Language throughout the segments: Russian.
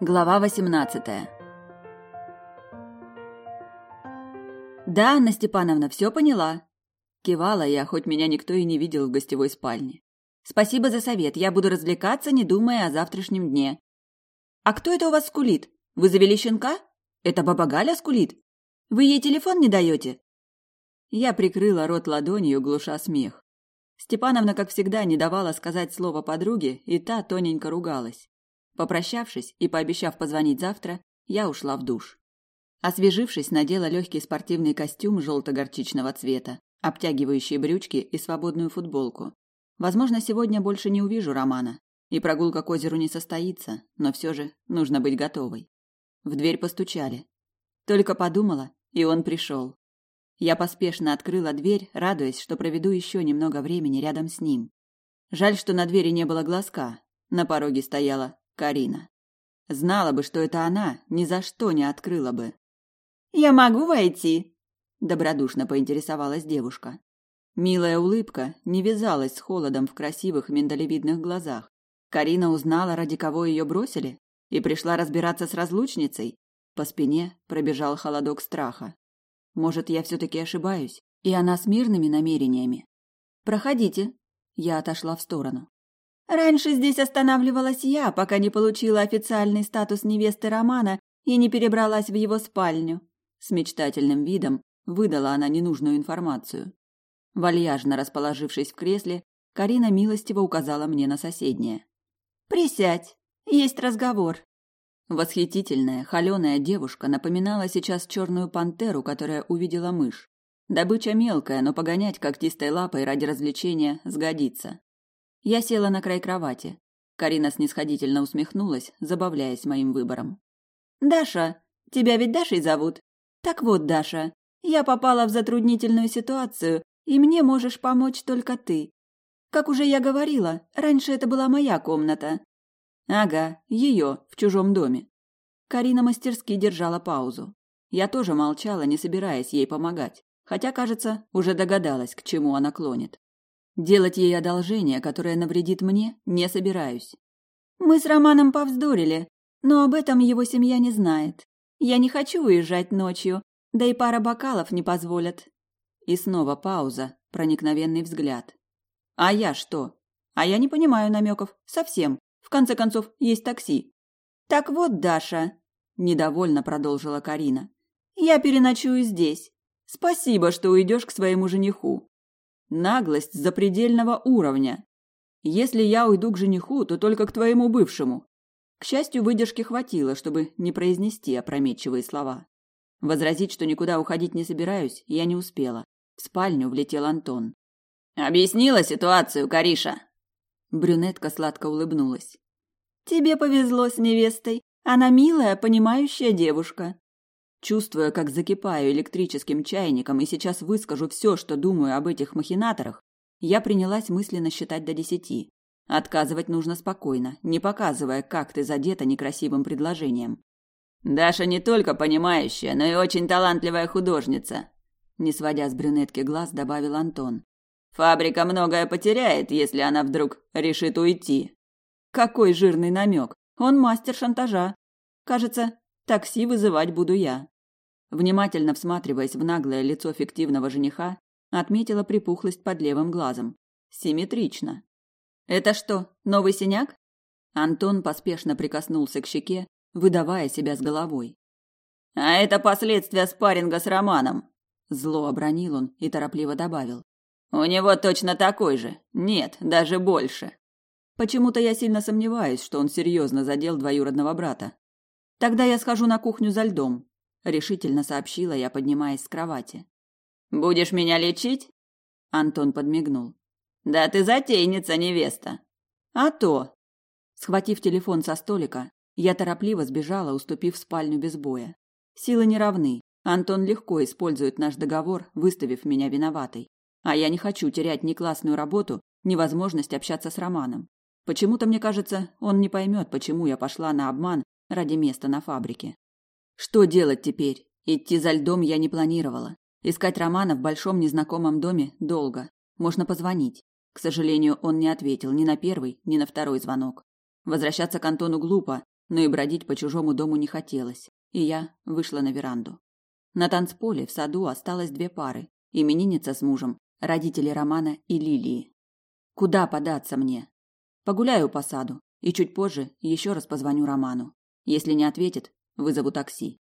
Глава 18. Да, Анна Степановна, все поняла. Кивала я, хоть меня никто и не видел в гостевой спальне. Спасибо за совет. Я буду развлекаться, не думая о завтрашнем дне. А кто это у вас скулит? Вы завели щенка? Это баба Галя скулит? Вы ей телефон не даете? Я прикрыла рот ладонью, глуша смех. Степановна, как всегда, не давала сказать слово подруге, и та тоненько ругалась. Попрощавшись и пообещав позвонить завтра, я ушла в душ. Освежившись, надела легкий спортивный костюм желто-горчичного цвета, обтягивающие брючки и свободную футболку. Возможно, сегодня больше не увижу Романа, и прогулка к озеру не состоится, но все же нужно быть готовой. В дверь постучали. Только подумала, и он пришел. Я поспешно открыла дверь, радуясь, что проведу еще немного времени рядом с ним. Жаль, что на двери не было глазка. На пороге стояла Карина. Знала бы, что это она, ни за что не открыла бы. «Я могу войти?» – добродушно поинтересовалась девушка. Милая улыбка не вязалась с холодом в красивых миндалевидных глазах. Карина узнала, ради кого ее бросили, и пришла разбираться с разлучницей. По спине пробежал холодок страха. Может, я все-таки ошибаюсь, и она с мирными намерениями. «Проходите». Я отошла в сторону. Раньше здесь останавливалась я, пока не получила официальный статус невесты Романа и не перебралась в его спальню. С мечтательным видом выдала она ненужную информацию. Вальяжно расположившись в кресле, Карина милостиво указала мне на соседнее. «Присядь, есть разговор». Восхитительная, холеная девушка напоминала сейчас черную пантеру, которая увидела мышь. Добыча мелкая, но погонять когтистой лапой ради развлечения сгодится. Я села на край кровати. Карина снисходительно усмехнулась, забавляясь моим выбором. «Даша, тебя ведь Дашей зовут? Так вот, Даша, я попала в затруднительную ситуацию, и мне можешь помочь только ты. Как уже я говорила, раньше это была моя комната». «Ага, ее, в чужом доме». Карина мастерски держала паузу. Я тоже молчала, не собираясь ей помогать, хотя, кажется, уже догадалась, к чему она клонит. Делать ей одолжение, которое навредит мне, не собираюсь. Мы с Романом повздорили, но об этом его семья не знает. Я не хочу уезжать ночью, да и пара бокалов не позволят. И снова пауза, проникновенный взгляд. А я что? А я не понимаю намеков. Совсем. В конце концов, есть такси. Так вот, Даша, недовольно продолжила Карина. Я переночую здесь. Спасибо, что уйдешь к своему жениху. Наглость запредельного уровня. Если я уйду к жениху, то только к твоему бывшему. К счастью, выдержки хватило, чтобы не произнести опрометчивые слова. Возразить, что никуда уходить не собираюсь, я не успела. В спальню влетел Антон. «Объяснила ситуацию, Кариша?» Брюнетка сладко улыбнулась. «Тебе повезло с невестой. Она милая, понимающая девушка. Чувствуя, как закипаю электрическим чайником и сейчас выскажу все, что думаю об этих махинаторах, я принялась мысленно считать до десяти. Отказывать нужно спокойно, не показывая, как ты задета некрасивым предложением. Даша не только понимающая, но и очень талантливая художница, не сводя с брюнетки глаз, добавил Антон. Фабрика многое потеряет, если она вдруг решит уйти. Какой жирный намек! Он мастер шантажа. Кажется, такси вызывать буду я. Внимательно всматриваясь в наглое лицо фиктивного жениха, отметила припухлость под левым глазом. Симметрично. «Это что, новый синяк?» Антон поспешно прикоснулся к щеке, выдавая себя с головой. «А это последствия спарринга с Романом!» Зло обронил он и торопливо добавил. «У него точно такой же. Нет, даже больше». Почему-то я сильно сомневаюсь, что он серьезно задел двоюродного брата. Тогда я схожу на кухню за льдом решительно сообщила я, поднимаясь с кровати. Будешь меня лечить? Антон подмигнул. Да ты затейница, невеста. А то. Схватив телефон со столика, я торопливо сбежала, уступив спальню без боя. Силы не равны. Антон легко использует наш договор, выставив меня виноватой. А я не хочу терять ни классную работу, ни возможность общаться с Романом. Почему-то мне кажется, он не поймет, почему я пошла на обман ради места на фабрике. Что делать теперь? Идти за льдом я не планировала. Искать Романа в большом незнакомом доме долго. Можно позвонить. К сожалению, он не ответил ни на первый, ни на второй звонок. Возвращаться к Антону глупо, но и бродить по чужому дому не хотелось, и я вышла на веранду. На танцполе в саду осталось две пары: именинница с мужем, родители Романа и Лилии. Куда податься мне? Погуляю по саду и чуть позже еще раз позвоню Роману. Если не ответит, вызову такси.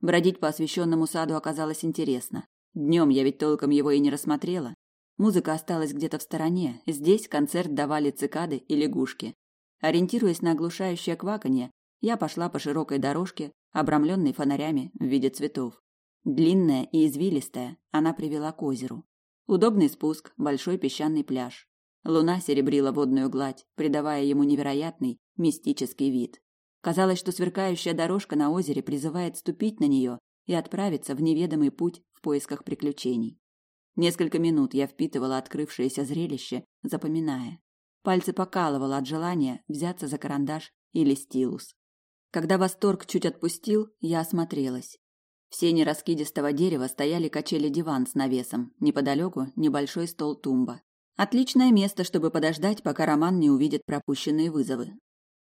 Бродить по освещенному саду оказалось интересно. Днем я ведь толком его и не рассмотрела. Музыка осталась где-то в стороне. Здесь концерт давали цикады и лягушки. Ориентируясь на оглушающее кваканье, я пошла по широкой дорожке, обрамленной фонарями в виде цветов. Длинная и извилистая, она привела к озеру. Удобный спуск, большой песчаный пляж. Луна серебрила водную гладь, придавая ему невероятный, мистический вид. Казалось, что сверкающая дорожка на озере призывает ступить на нее и отправиться в неведомый путь в поисках приключений. Несколько минут я впитывала открывшееся зрелище, запоминая. Пальцы покалывало от желания взяться за карандаш или стилус. Когда восторг чуть отпустил, я осмотрелась. В сене раскидистого дерева стояли качели-диван с навесом, неподалеку небольшой стол-тумба. Отличное место, чтобы подождать, пока Роман не увидит пропущенные вызовы.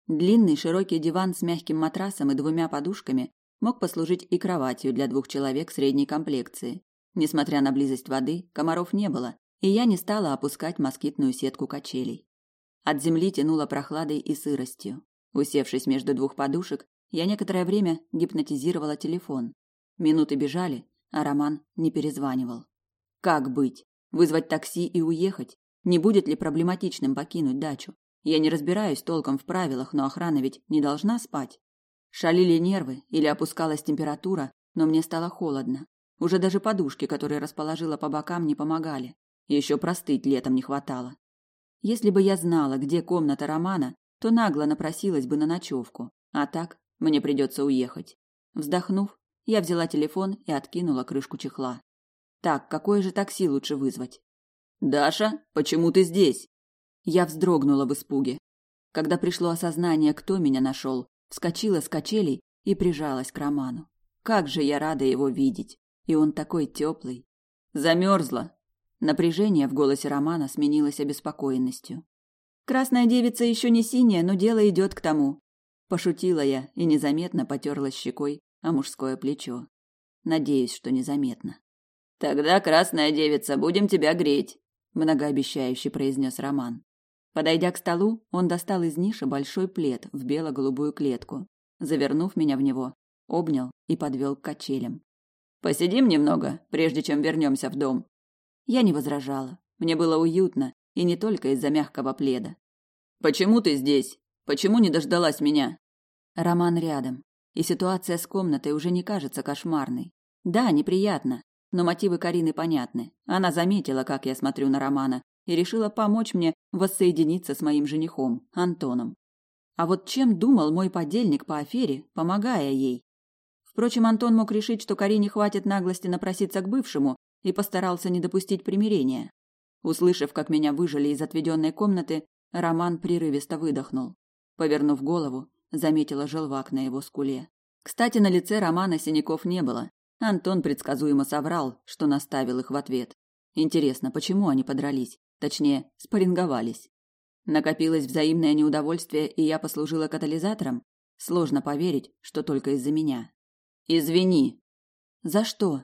Длинный широкий диван с мягким матрасом и двумя подушками мог послужить и кроватью для двух человек средней комплекции. Несмотря на близость воды, комаров не было, и я не стала опускать москитную сетку качелей. От земли тянуло прохладой и сыростью. Усевшись между двух подушек, я некоторое время гипнотизировала телефон. Минуты бежали, а Роман не перезванивал. Как быть? Вызвать такси и уехать? Не будет ли проблематичным покинуть дачу? Я не разбираюсь толком в правилах, но охрана ведь не должна спать. Шалили нервы или опускалась температура, но мне стало холодно. Уже даже подушки, которые расположила по бокам, не помогали. Еще простыть летом не хватало. Если бы я знала, где комната Романа, то нагло напросилась бы на ночевку. А так мне придется уехать. Вздохнув, я взяла телефон и откинула крышку чехла. Так, какое же такси лучше вызвать? Даша, почему ты здесь? Я вздрогнула в испуге. Когда пришло осознание, кто меня нашел, вскочила с качелей и прижалась к Роману. Как же я рада его видеть, и он такой теплый. Замерзла. Напряжение в голосе Романа сменилось обеспокоенностью. Красная девица еще не синяя, но дело идет к тому. Пошутила я и незаметно потерлась щекой о мужское плечо. Надеюсь, что незаметно. Тогда, красная девица, будем тебя греть, многообещающе произнес Роман. Подойдя к столу, он достал из ниши большой плед в бело-голубую клетку. Завернув меня в него, обнял и подвел к качелям. Посидим немного, прежде чем вернемся в дом. Я не возражала. Мне было уютно, и не только из-за мягкого пледа. Почему ты здесь? Почему не дождалась меня? Роман рядом, и ситуация с комнатой уже не кажется кошмарной. Да, неприятно, но мотивы Карины понятны. Она заметила, как я смотрю на Романа, и решила помочь мне воссоединиться с моим женихом, Антоном. А вот чем думал мой подельник по афере, помогая ей? Впрочем, Антон мог решить, что Карине хватит наглости напроситься к бывшему, и постарался не допустить примирения. Услышав, как меня выжили из отведенной комнаты, Роман прерывисто выдохнул. Повернув голову, заметила желвак на его скуле. Кстати, на лице Романа синяков не было. Антон предсказуемо соврал, что наставил их в ответ. Интересно, почему они подрались? Точнее, спарринговались. Накопилось взаимное неудовольствие, и я послужила катализатором? Сложно поверить, что только из-за меня. Извини. За что?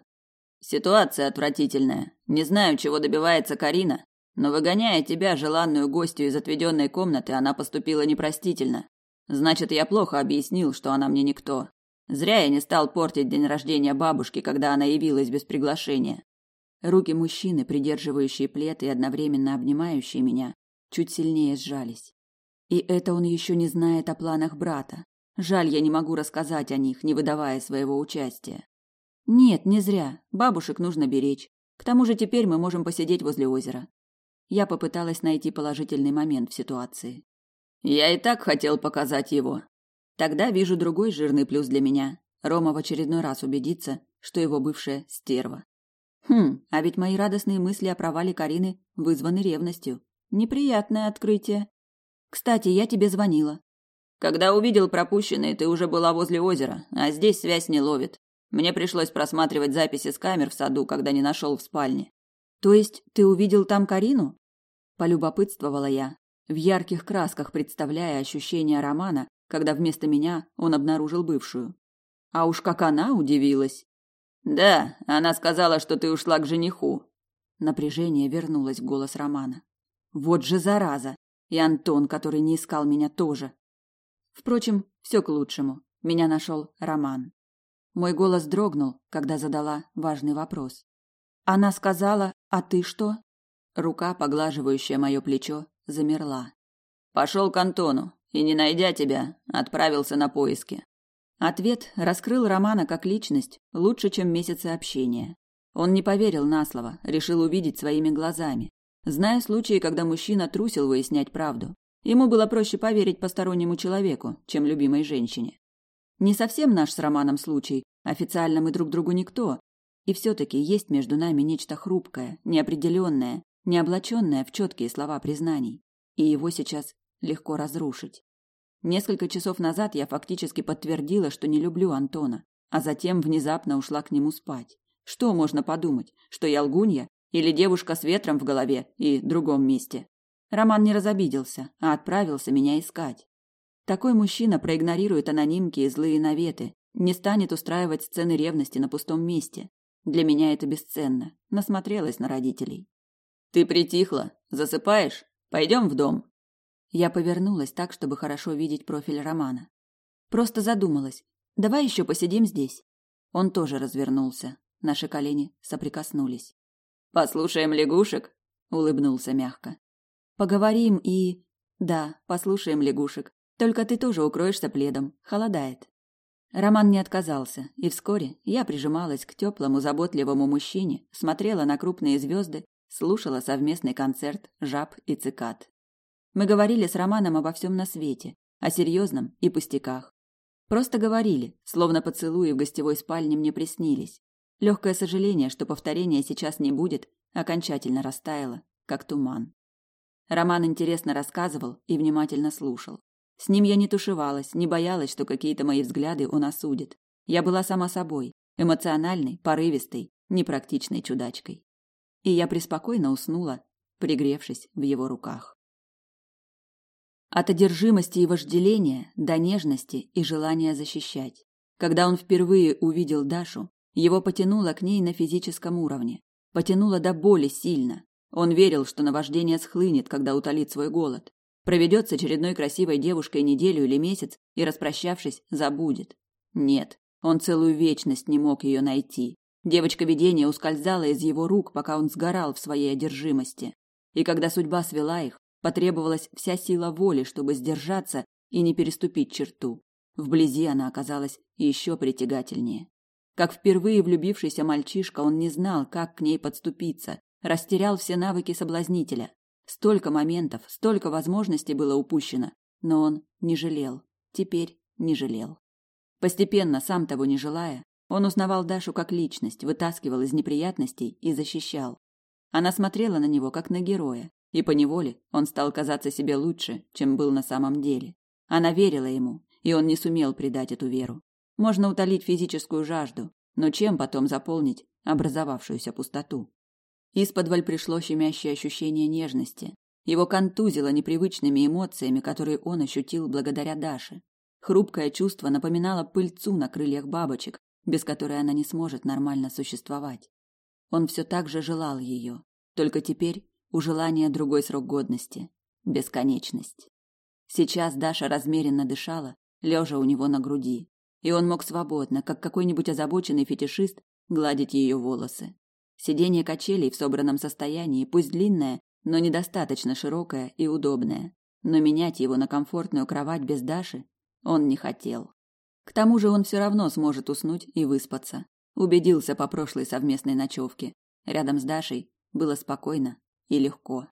Ситуация отвратительная. Не знаю, чего добивается Карина, но выгоняя тебя, желанную гостью из отведенной комнаты, она поступила непростительно. Значит, я плохо объяснил, что она мне никто. Зря я не стал портить день рождения бабушки, когда она явилась без приглашения. Руки мужчины, придерживающие плед и одновременно обнимающие меня, чуть сильнее сжались. И это он еще не знает о планах брата. Жаль, я не могу рассказать о них, не выдавая своего участия. Нет, не зря. Бабушек нужно беречь. К тому же теперь мы можем посидеть возле озера. Я попыталась найти положительный момент в ситуации. Я и так хотел показать его. Тогда вижу другой жирный плюс для меня. Рома в очередной раз убедится, что его бывшая стерва. Хм, а ведь мои радостные мысли о провале Карины вызваны ревностью. Неприятное открытие. Кстати, я тебе звонила. Когда увидел пропущенные, ты уже была возле озера, а здесь связь не ловит. Мне пришлось просматривать записи с камер в саду, когда не нашел в спальне. То есть ты увидел там Карину? Полюбопытствовала я, в ярких красках представляя ощущения романа, когда вместо меня он обнаружил бывшую. А уж как она удивилась. Да, она сказала, что ты ушла к жениху. Напряжение вернулось в голос Романа. Вот же зараза. И Антон, который не искал меня тоже. Впрочем, все к лучшему. Меня нашел Роман. Мой голос дрогнул, когда задала важный вопрос. Она сказала: "А ты что?" Рука, поглаживающая мое плечо, замерла. Пошел к Антону и, не найдя тебя, отправился на поиски. Ответ раскрыл Романа как личность лучше, чем месяцы общения. Он не поверил на слово, решил увидеть своими глазами. Зная случаи, когда мужчина трусил выяснять правду, ему было проще поверить постороннему человеку, чем любимой женщине. Не совсем наш с Романом случай, официально мы друг другу никто, и все-таки есть между нами нечто хрупкое, неопределенное, не облаченное в четкие слова признаний, и его сейчас легко разрушить. Несколько часов назад я фактически подтвердила, что не люблю Антона, а затем внезапно ушла к нему спать. Что можно подумать, что я лгунья или девушка с ветром в голове и другом месте? Роман не разобиделся, а отправился меня искать. Такой мужчина проигнорирует анонимки и злые наветы, не станет устраивать сцены ревности на пустом месте. Для меня это бесценно. Насмотрелась на родителей. Ты притихла, засыпаешь? Пойдем в дом. Я повернулась так, чтобы хорошо видеть профиль Романа. Просто задумалась. Давай еще посидим здесь. Он тоже развернулся. Наши колени соприкоснулись. Послушаем лягушек, улыбнулся мягко. Поговорим и Да, послушаем лягушек. Только ты тоже укроешься пледом. Холодает. Роман не отказался, и вскоре я прижималась к теплому, заботливому мужчине, смотрела на крупные звезды, слушала совместный концерт жаб и цикад. Мы говорили с Романом обо всем на свете, о серьезном и пустяках. Просто говорили, словно поцелуи в гостевой спальне мне приснились. Легкое сожаление, что повторения сейчас не будет, окончательно растаяло, как туман. Роман интересно рассказывал и внимательно слушал. С ним я не тушевалась, не боялась, что какие-то мои взгляды он осудит. Я была сама собой, эмоциональной, порывистой, непрактичной чудачкой. И я преспокойно уснула, пригревшись в его руках. От одержимости и вожделения до нежности и желания защищать. Когда он впервые увидел Дашу, его потянуло к ней на физическом уровне. Потянуло до боли сильно. Он верил, что наваждение схлынет, когда утолит свой голод. Проведет с очередной красивой девушкой неделю или месяц и, распрощавшись, забудет. Нет, он целую вечность не мог ее найти. Девочка видения ускользала из его рук, пока он сгорал в своей одержимости. И когда судьба свела их, Потребовалась вся сила воли, чтобы сдержаться и не переступить черту. Вблизи она оказалась еще притягательнее. Как впервые влюбившийся мальчишка, он не знал, как к ней подступиться, растерял все навыки соблазнителя. Столько моментов, столько возможностей было упущено, но он не жалел. Теперь не жалел. Постепенно, сам того не желая, он узнавал Дашу как личность, вытаскивал из неприятностей и защищал. Она смотрела на него как на героя, и поневоле он стал казаться себе лучше, чем был на самом деле. Она верила ему, и он не сумел предать эту веру. Можно утолить физическую жажду, но чем потом заполнить образовавшуюся пустоту? Из-под пришло щемящее ощущение нежности. Его контузило непривычными эмоциями, которые он ощутил благодаря Даше. Хрупкое чувство напоминало пыльцу на крыльях бабочек, без которой она не сможет нормально существовать. Он все так же желал ее, только теперь у желания другой срок годности бесконечность. Сейчас Даша размеренно дышала, лежа у него на груди, и он мог свободно, как какой-нибудь озабоченный фетишист, гладить ее волосы. Сиденье качелей в собранном состоянии, пусть длинное, но недостаточно широкое и удобное. Но менять его на комфортную кровать без Даши он не хотел. К тому же он все равно сможет уснуть и выспаться. Убедился по прошлой совместной ночевке. Рядом с Дашей было спокойно и легко.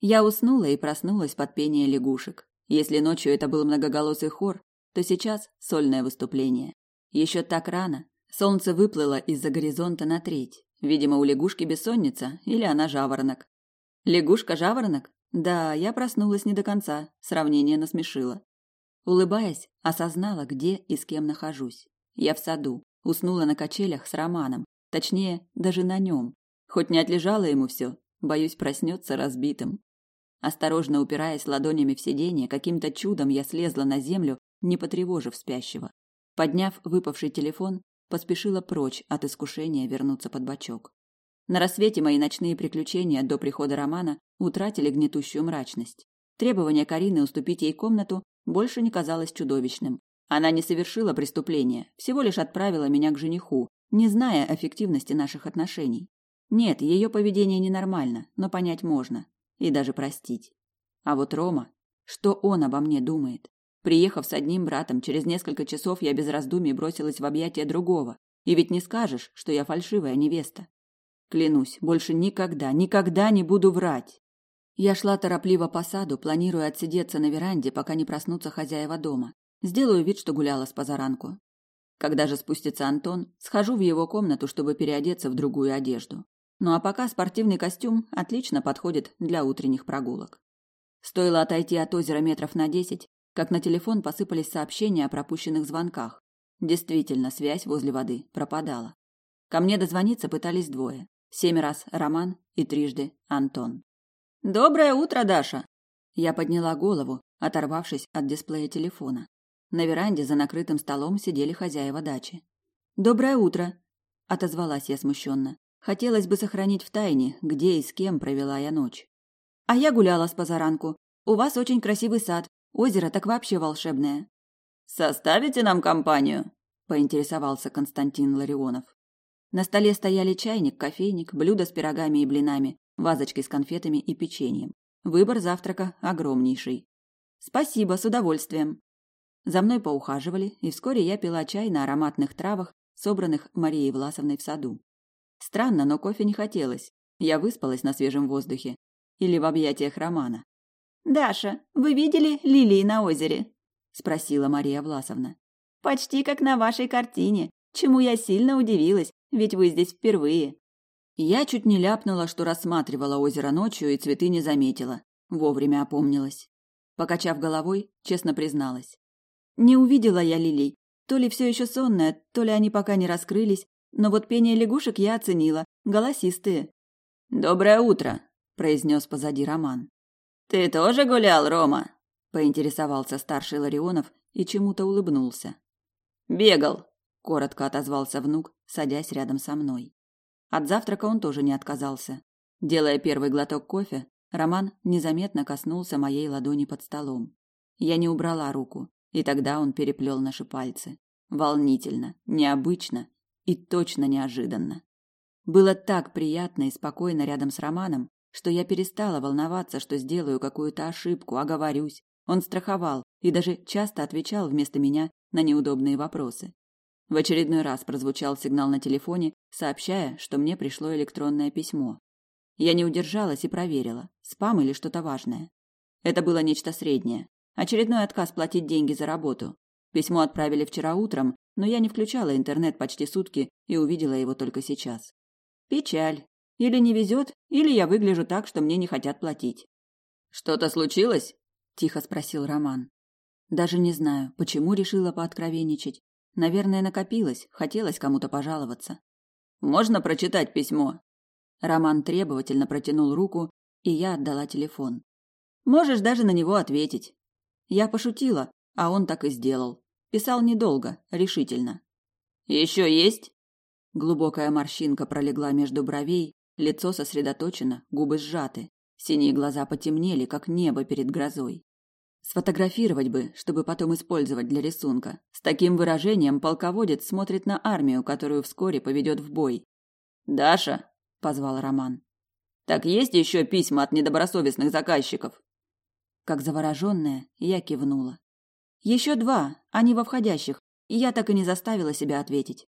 Я уснула и проснулась под пение лягушек. Если ночью это был многоголосый хор, то сейчас сольное выступление. Еще так рано. Солнце выплыло из-за горизонта на треть. Видимо, у лягушки бессонница или она жаворонок. Лягушка-жаворонок? Да, я проснулась не до конца. Сравнение насмешило. Улыбаясь, осознала, где и с кем нахожусь. Я в саду. Уснула на качелях с Романом. Точнее, даже на нем. Хоть не отлежало ему все, боюсь, проснется разбитым. Осторожно упираясь ладонями в сиденье, каким-то чудом я слезла на землю, не потревожив спящего. Подняв выпавший телефон, поспешила прочь от искушения вернуться под бочок. На рассвете мои ночные приключения до прихода Романа утратили гнетущую мрачность. Требование Карины уступить ей комнату больше не казалось чудовищным. Она не совершила преступления, всего лишь отправила меня к жениху, не зная эффективности наших отношений. Нет, ее поведение ненормально, но понять можно и даже простить. А вот Рома, что он обо мне думает? Приехав с одним братом, через несколько часов я без раздумий бросилась в объятия другого. И ведь не скажешь, что я фальшивая невеста. Клянусь, больше никогда, никогда не буду врать. Я шла торопливо по саду, планируя отсидеться на веранде, пока не проснутся хозяева дома. Сделаю вид, что гуляла с позаранку. Когда же спустится Антон, схожу в его комнату, чтобы переодеться в другую одежду. Ну а пока спортивный костюм отлично подходит для утренних прогулок. Стоило отойти от озера метров на десять, как на телефон посыпались сообщения о пропущенных звонках. Действительно, связь возле воды пропадала. Ко мне дозвониться пытались двое. Семь раз Роман и трижды Антон. «Доброе утро, Даша!» Я подняла голову, оторвавшись от дисплея телефона. На веранде за накрытым столом сидели хозяева дачи. «Доброе утро!» – отозвалась я смущенно. Хотелось бы сохранить в тайне, где и с кем провела я ночь. «А я гуляла с позаранку. У вас очень красивый сад. Озеро так вообще волшебное. Составите нам компанию? поинтересовался Константин Ларионов. На столе стояли чайник, кофейник, блюдо с пирогами и блинами, вазочки с конфетами и печеньем. Выбор завтрака огромнейший. Спасибо, с удовольствием. За мной поухаживали, и вскоре я пила чай на ароматных травах, собранных Марией Власовной в саду. Странно, но кофе не хотелось. Я выспалась на свежем воздухе или в объятиях Романа. «Даша, вы видели лилии на озере?» – спросила Мария Власовна. «Почти как на вашей картине, чему я сильно удивилась, ведь вы здесь впервые». Я чуть не ляпнула, что рассматривала озеро ночью и цветы не заметила. Вовремя опомнилась. Покачав головой, честно призналась. Не увидела я лилий. То ли все еще сонная, то ли они пока не раскрылись, но вот пение лягушек я оценила, голосистые. «Доброе утро», – произнес позади Роман. «Ты тоже гулял, Рома?» – поинтересовался старший Ларионов и чему-то улыбнулся. «Бегал», – коротко отозвался внук, садясь рядом со мной. От завтрака он тоже не отказался. Делая первый глоток кофе, Роман незаметно коснулся моей ладони под столом. Я не убрала руку, и тогда он переплел наши пальцы. Волнительно, необычно и точно неожиданно. Было так приятно и спокойно рядом с Романом, что я перестала волноваться, что сделаю какую-то ошибку, оговорюсь. Он страховал и даже часто отвечал вместо меня на неудобные вопросы. В очередной раз прозвучал сигнал на телефоне, сообщая, что мне пришло электронное письмо. Я не удержалась и проверила, спам или что-то важное. Это было нечто среднее. Очередной отказ платить деньги за работу. Письмо отправили вчера утром, но я не включала интернет почти сутки и увидела его только сейчас. Печаль, или не везет, или я выгляжу так, что мне не хотят платить. Что-то случилось? тихо спросил Роман. Даже не знаю, почему решила пооткровенничать. Наверное, накопилось, хотелось кому-то пожаловаться. Можно прочитать письмо? Роман требовательно протянул руку, и я отдала телефон. Можешь даже на него ответить. Я пошутила, а он так и сделал. Писал недолго, решительно. Еще есть? Глубокая морщинка пролегла между бровей, Лицо сосредоточено, губы сжаты, синие глаза потемнели, как небо перед грозой. Сфотографировать бы, чтобы потом использовать для рисунка. С таким выражением полководец смотрит на армию, которую вскоре поведет в бой. «Даша!» – позвал Роман. «Так есть еще письма от недобросовестных заказчиков?» Как завороженная, я кивнула. «Еще два, они во входящих, и я так и не заставила себя ответить».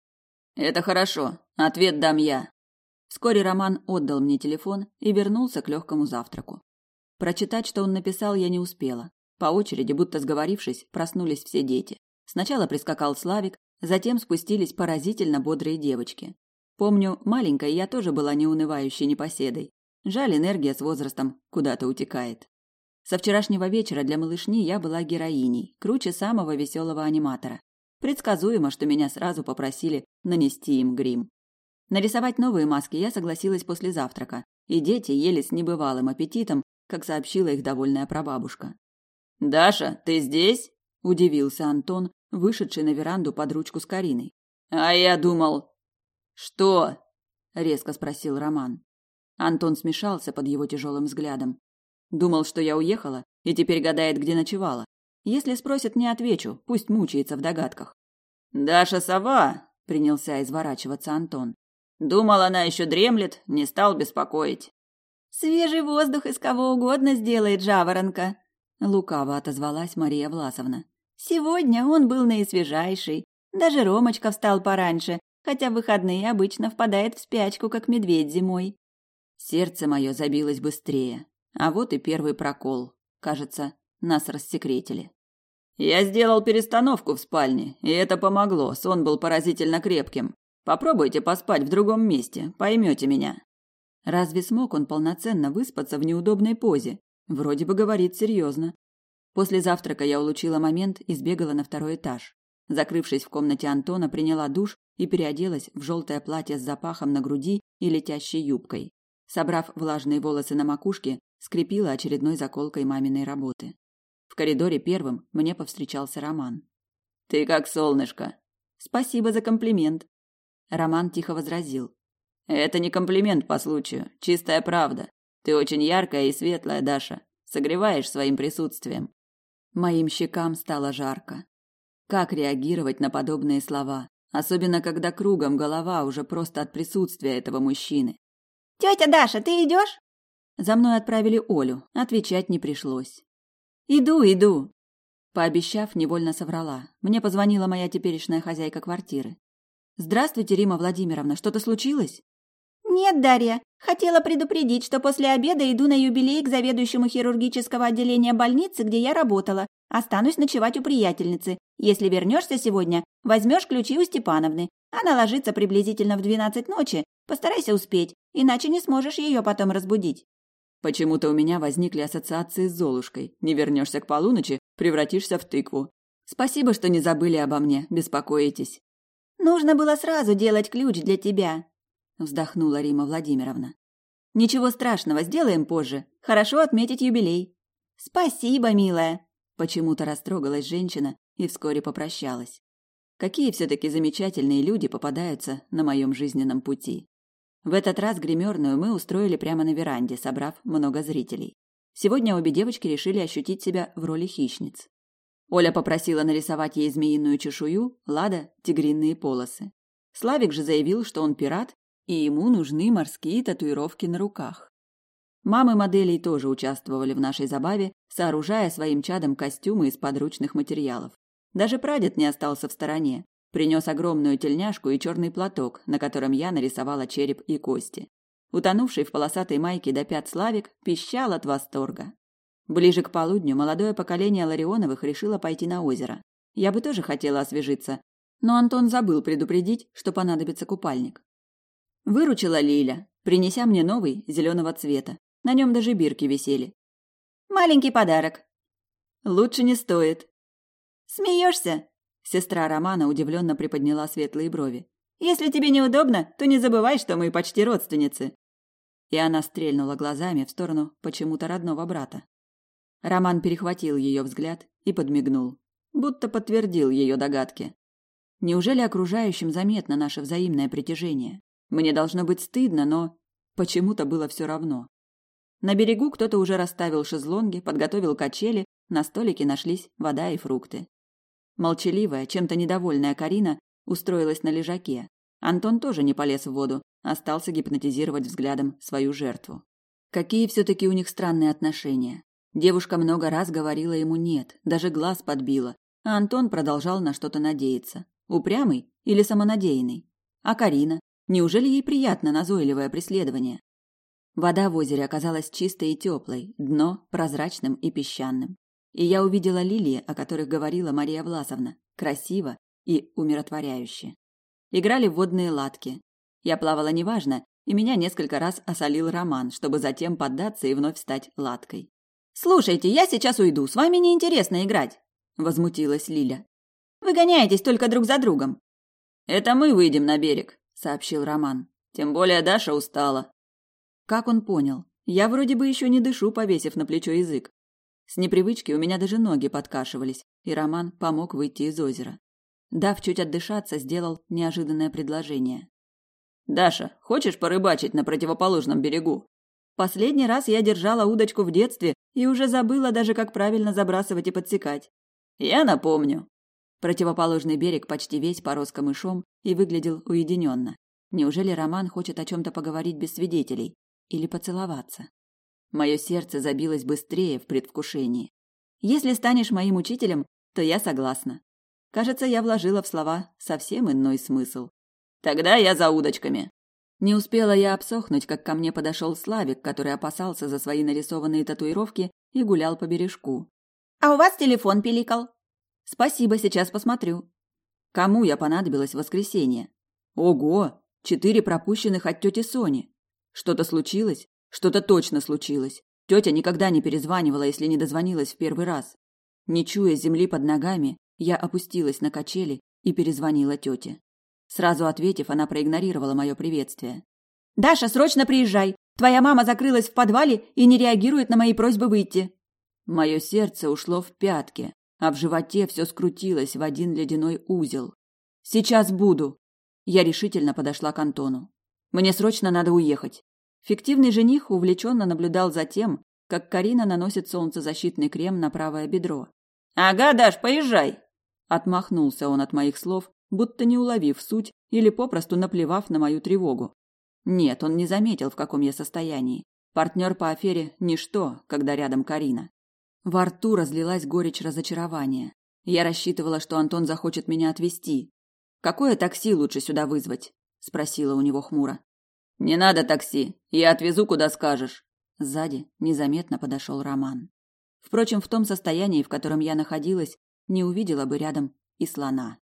«Это хорошо, ответ дам я», Вскоре Роман отдал мне телефон и вернулся к легкому завтраку. Прочитать, что он написал, я не успела. По очереди, будто сговорившись, проснулись все дети. Сначала прискакал Славик, затем спустились поразительно бодрые девочки. Помню, маленькой я тоже была неунывающей непоседой. Жаль, энергия с возрастом куда-то утекает. Со вчерашнего вечера для малышни я была героиней, круче самого веселого аниматора. Предсказуемо, что меня сразу попросили нанести им грим. Нарисовать новые маски я согласилась после завтрака, и дети ели с небывалым аппетитом, как сообщила их довольная прабабушка. «Даша, ты здесь?» – удивился Антон, вышедший на веранду под ручку с Кариной. «А я думал...» «Что?» – резко спросил Роман. Антон смешался под его тяжелым взглядом. Думал, что я уехала, и теперь гадает, где ночевала. Если спросят, не отвечу, пусть мучается в догадках. «Даша сова!» – принялся изворачиваться Антон. Думал, она еще дремлет, не стал беспокоить. «Свежий воздух из кого угодно сделает жаворонка», – лукаво отозвалась Мария Власовна. «Сегодня он был наисвежайший. Даже Ромочка встал пораньше, хотя в выходные обычно впадает в спячку, как медведь зимой». Сердце мое забилось быстрее. А вот и первый прокол. Кажется, нас рассекретили. Я сделал перестановку в спальне, и это помогло. Сон был поразительно крепким. Попробуйте поспать в другом месте, поймете меня. Разве смог он полноценно выспаться в неудобной позе? Вроде бы говорит серьезно. После завтрака я улучила момент и сбегала на второй этаж. Закрывшись в комнате Антона, приняла душ и переоделась в желтое платье с запахом на груди и летящей юбкой. Собрав влажные волосы на макушке, скрепила очередной заколкой маминой работы. В коридоре первым мне повстречался Роман. «Ты как солнышко!» «Спасибо за комплимент!» Роман тихо возразил. «Это не комплимент по случаю, чистая правда. Ты очень яркая и светлая, Даша. Согреваешь своим присутствием». Моим щекам стало жарко. Как реагировать на подобные слова, особенно когда кругом голова уже просто от присутствия этого мужчины? «Тетя Даша, ты идешь?» За мной отправили Олю, отвечать не пришлось. «Иду, иду!» Пообещав, невольно соврала. Мне позвонила моя теперешняя хозяйка квартиры. «Здравствуйте, Рима Владимировна, что-то случилось?» «Нет, Дарья. Хотела предупредить, что после обеда иду на юбилей к заведующему хирургического отделения больницы, где я работала. Останусь ночевать у приятельницы. Если вернешься сегодня, возьмешь ключи у Степановны. Она ложится приблизительно в двенадцать ночи. Постарайся успеть, иначе не сможешь ее потом разбудить». Почему-то у меня возникли ассоциации с Золушкой. Не вернешься к полуночи, превратишься в тыкву. Спасибо, что не забыли обо мне, беспокоитесь. Нужно было сразу делать ключ для тебя, вздохнула Рима Владимировна. Ничего страшного, сделаем позже. Хорошо отметить юбилей. Спасибо, милая. Почему-то растрогалась женщина и вскоре попрощалась. Какие все-таки замечательные люди попадаются на моем жизненном пути. В этот раз гримерную мы устроили прямо на веранде, собрав много зрителей. Сегодня обе девочки решили ощутить себя в роли хищниц. Оля попросила нарисовать ей змеиную чешую, Лада – тигринные полосы. Славик же заявил, что он пират, и ему нужны морские татуировки на руках. Мамы моделей тоже участвовали в нашей забаве, сооружая своим чадом костюмы из подручных материалов. Даже прадед не остался в стороне. Принес огромную тельняшку и черный платок, на котором я нарисовала череп и кости. Утонувший в полосатой майке до пят Славик пищал от восторга. Ближе к полудню молодое поколение Ларионовых решило пойти на озеро. Я бы тоже хотела освежиться, но Антон забыл предупредить, что понадобится купальник. Выручила Лиля, принеся мне новый, зеленого цвета. На нем даже бирки висели. «Маленький подарок». «Лучше не стоит». «Смеешься?» Сестра Романа удивленно приподняла светлые брови. «Если тебе неудобно, то не забывай, что мы почти родственницы». И она стрельнула глазами в сторону почему-то родного брата. Роман перехватил ее взгляд и подмигнул, будто подтвердил ее догадки. Неужели окружающим заметно наше взаимное притяжение? Мне должно быть стыдно, но почему-то было все равно. На берегу кто-то уже расставил шезлонги, подготовил качели, на столике нашлись вода и фрукты. Молчаливая, чем-то недовольная Карина устроилась на лежаке. Антон тоже не полез в воду, остался гипнотизировать взглядом свою жертву. Какие все-таки у них странные отношения. Девушка много раз говорила ему «нет», даже глаз подбила, а Антон продолжал на что-то надеяться. Упрямый или самонадеянный? А Карина? Неужели ей приятно назойливое преследование? Вода в озере оказалась чистой и теплой, дно прозрачным и песчаным. И я увидела лилии, о которых говорила Мария Власовна, красиво и умиротворяюще. Играли водные латки. Я плавала неважно, и меня несколько раз осолил Роман, чтобы затем поддаться и вновь стать латкой. «Слушайте, я сейчас уйду, с вами неинтересно играть», – возмутилась Лиля. «Вы гоняетесь только друг за другом». «Это мы выйдем на берег», – сообщил Роман. «Тем более Даша устала». Как он понял? Я вроде бы еще не дышу, повесив на плечо язык. С непривычки у меня даже ноги подкашивались, и Роман помог выйти из озера. Дав чуть отдышаться, сделал неожиданное предложение. «Даша, хочешь порыбачить на противоположном берегу?» Последний раз я держала удочку в детстве и уже забыла даже, как правильно забрасывать и подсекать. «Я напомню». Противоположный берег почти весь порос камышом и выглядел уединенно. Неужели Роман хочет о чем-то поговорить без свидетелей? Или поцеловаться? Мое сердце забилось быстрее в предвкушении. Если станешь моим учителем, то я согласна. Кажется, я вложила в слова совсем иной смысл. Тогда я за удочками. Не успела я обсохнуть, как ко мне подошел Славик, который опасался за свои нарисованные татуировки и гулял по бережку. А у вас телефон пиликал? Спасибо, сейчас посмотрю. Кому я понадобилась в воскресенье? Ого, четыре пропущенных от тети Сони. Что-то случилось? Что-то точно случилось. Тетя никогда не перезванивала, если не дозвонилась в первый раз. Не чуя земли под ногами, я опустилась на качели и перезвонила тете. Сразу ответив, она проигнорировала мое приветствие. «Даша, срочно приезжай! Твоя мама закрылась в подвале и не реагирует на мои просьбы выйти!» Мое сердце ушло в пятки, а в животе все скрутилось в один ледяной узел. «Сейчас буду!» Я решительно подошла к Антону. «Мне срочно надо уехать!» Фиктивный жених увлеченно наблюдал за тем, как Карина наносит солнцезащитный крем на правое бедро. «Ага, Даш, поезжай!» Отмахнулся он от моих слов, будто не уловив суть или попросту наплевав на мою тревогу. Нет, он не заметил, в каком я состоянии. Партнер по афере – ничто, когда рядом Карина. Во рту разлилась горечь разочарования. Я рассчитывала, что Антон захочет меня отвезти. «Какое такси лучше сюда вызвать?» – спросила у него хмуро. «Не надо такси, я отвезу, куда скажешь». Сзади незаметно подошел Роман. Впрочем, в том состоянии, в котором я находилась, не увидела бы рядом и слона.